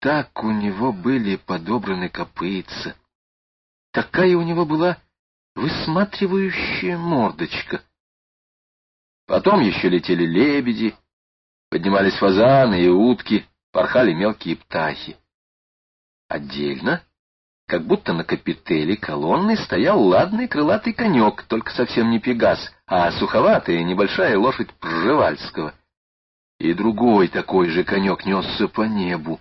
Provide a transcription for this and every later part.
так у него были подобраны копытца, такая у него была высматривающая мордочка. Потом еще летели лебеди, поднимались фазаны и утки, порхали мелкие птахи. Отдельно, как будто на капителе колонны, стоял ладный крылатый конек, только совсем не пегас, а суховатая небольшая лошадь Пржевальского. И другой такой же конек несся по небу.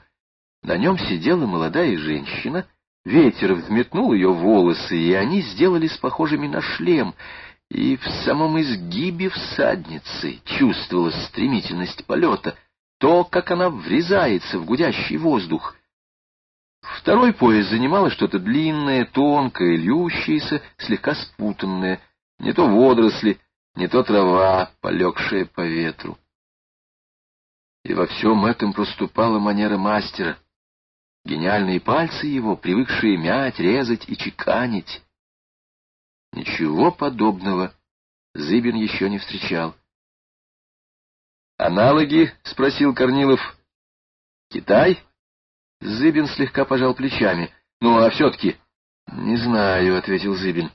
На нем сидела молодая женщина, ветер взметнул ее волосы, и они сделались похожими на шлем, и в самом изгибе всадницы чувствовалась стремительность полета, то, как она врезается в гудящий воздух. Второй пояс занимало что-то длинное, тонкое, льющееся, слегка спутанное, не то водоросли, не то трава, полегшая по ветру. И во всем этом проступала манера мастера. Гениальные пальцы его, привыкшие мять, резать и чеканить. Ничего подобного Зыбин еще не встречал. «Аналоги?» — спросил Корнилов. «Китай?» Зыбин слегка пожал плечами. «Ну, а все-таки...» «Не знаю», — ответил Зыбин.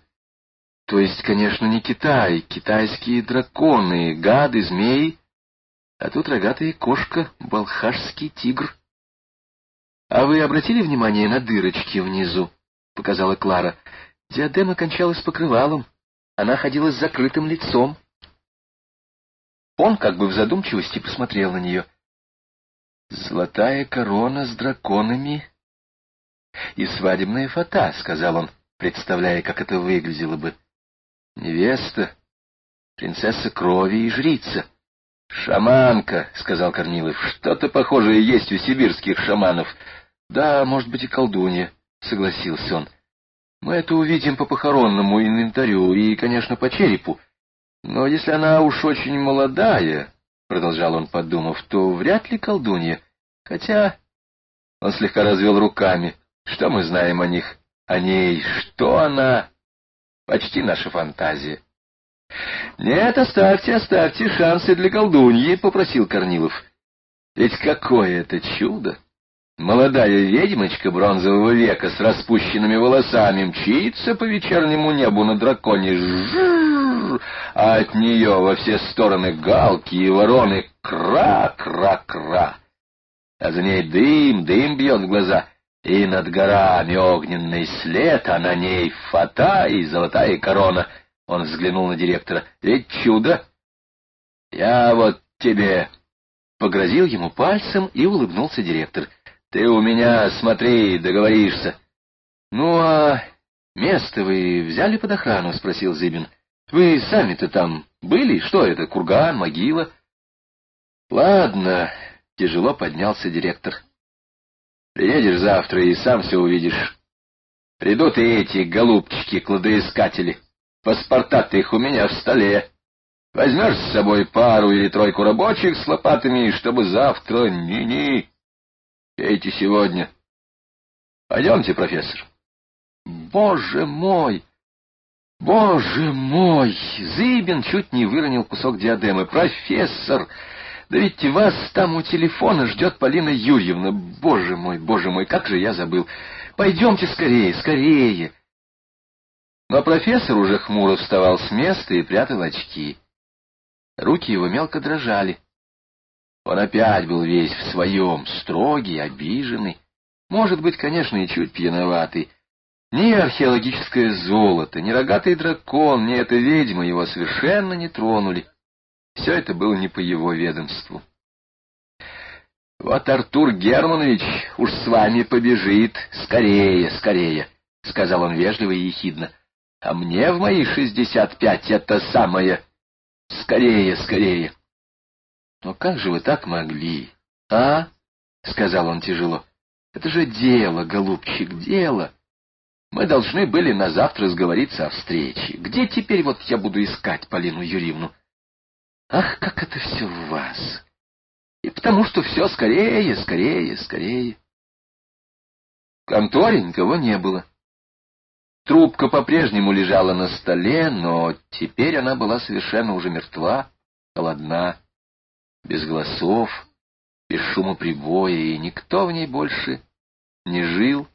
«То есть, конечно, не Китай, китайские драконы, гады, змеи, а тут рогатая кошка, балхашский тигр». «А вы обратили внимание на дырочки внизу?» — показала Клара. «Диадема кончалась покрывалом. Она ходила с закрытым лицом». Он как бы в задумчивости посмотрел на нее. «Золотая корона с драконами и свадебная фата», — сказал он, представляя, как это выглядело бы. «Невеста, принцесса крови и жрица». «Шаманка», — сказал Корнилов, — «что-то похожее есть у сибирских шаманов». «Да, может быть, и колдунья», — согласился он. «Мы это увидим по похоронному инвентарю и, конечно, по черепу. Но если она уж очень молодая, продолжал он, подумав, то вряд ли колдунья. Хотя... Он слегка развел руками. Что мы знаем о них? О ней? Что она? Почти наша фантазия. «Нет, оставьте, оставьте шансы для колдуньи», — попросил Корнилов. «Ведь какое это чудо! Молодая ведьмочка бронзового века с распущенными волосами мчится по вечернему небу на драконе. Жжж! А от нее во все стороны галки и вороны кра-кра-кра. А за ней дым, дым бьет в глаза, и над горами огненный след, а на ней фата и золотая корона. Он взглянул на директора. Ведь чудо! Я вот тебе... Погрозил ему пальцем и улыбнулся директор — ты у меня, смотри, договоришься. — Ну, а место вы взяли под охрану? — спросил Зыбин. — Вы сами-то там были? Что это, курган, могила? — Ладно, — тяжело поднялся директор. — Приедешь завтра и сам все увидишь. Придут и эти голубчики-кладоискатели. Паспорта-то их у меня в столе. Возьмешь с собой пару или тройку рабочих с лопатами, чтобы завтра ни-ни Пейте сегодня. Пойдемте, профессор. Боже мой! Боже мой! Зыбин чуть не выронил кусок диадемы. Профессор! Да ведь вас там у телефона ждет Полина Юрьевна. Боже мой, боже мой, как же я забыл. Пойдемте скорее, скорее. Но профессор уже хмуро вставал с места и прятал очки. Руки его мелко дрожали. Он опять был весь в своем, строгий, обиженный, может быть, конечно, и чуть пьяноватый. Ни археологическое золото, ни рогатый дракон, ни эта ведьма его совершенно не тронули. Все это было не по его ведомству. «Вот Артур Германович уж с вами побежит. Скорее, скорее», — сказал он вежливо и ехидно. «А мне в мои шестьдесят пять это самое. Скорее, скорее». «Но как же вы так могли, а?» — сказал он тяжело. «Это же дело, голубчик, дело. Мы должны были на завтра сговориться о встрече. Где теперь вот я буду искать Полину Юрьевну? Ах, как это все в вас! И потому что все скорее, скорее, скорее». В конторе никого не было. Трубка по-прежнему лежала на столе, но теперь она была совершенно уже мертва, холодна без голосов, без шума прибоя, и никто в ней больше не жил